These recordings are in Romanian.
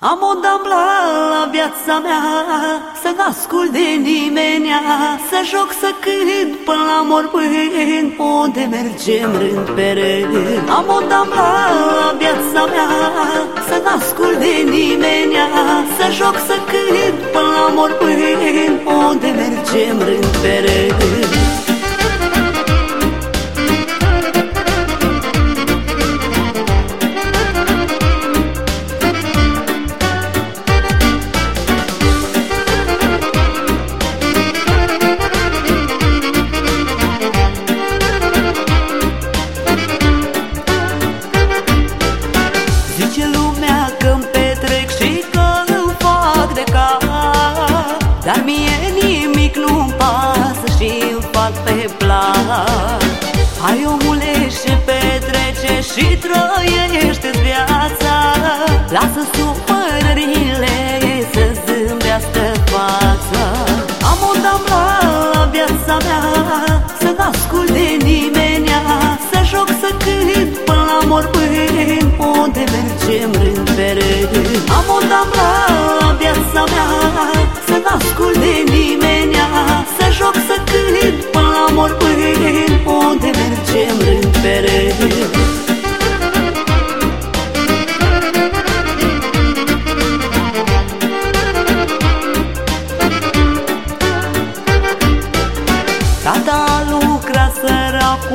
Am o dambla la viața mea Să n-ascult de nimenea Să joc, să cânt până la mormânt Unde mergem rând pe rând. Am o dambla la viața mea Să n-ascult de nimenea Să joc, să cânt până la mormânt Unde mergem rând pe rând Hai omule și petrece și trăiește viața. Lasă supărările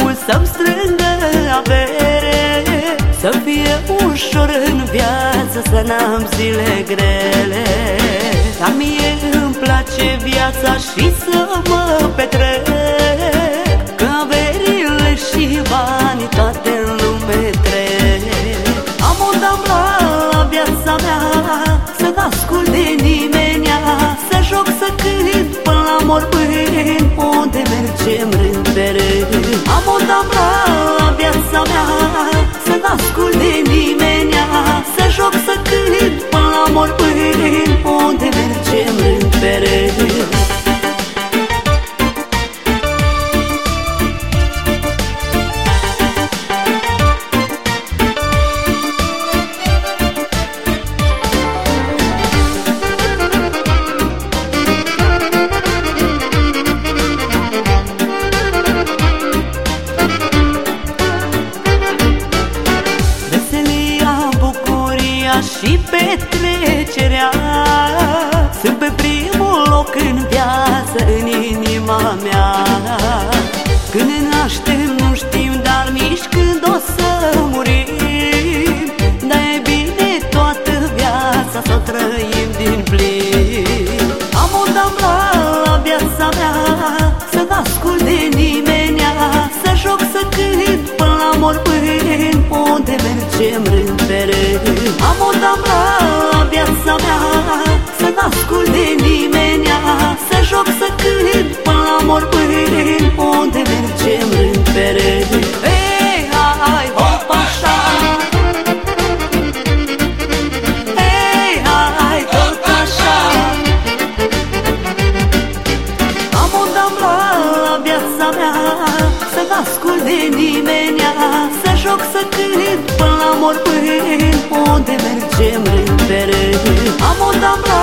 săracul să-mi strângă avere Să fie ușor în viață, să n-am zile grele. Dar mie place viața și să mă petrec Că averile și banii toate în lume trec. Am o damla la viața mea Să n-ascult de nimenea Să joc, să cânt până la mormânt Unde mergem rând pe rând Am o și petrecerea. Sunt pe primul loc în viață, în inima mea. Când ne naștem nu știm, dar nici când o să murim. Dar e bine toată viața să o trăim din plin. Am o damla la viața mea, să n-ascult de nimenea Să joc, să cânt până la mormânt, unde mergem rând pe rând Am o damla la viața mea, să n-ascult Să joc, să cânt până la mormânt. Unde mergem rând pe rând Am o damla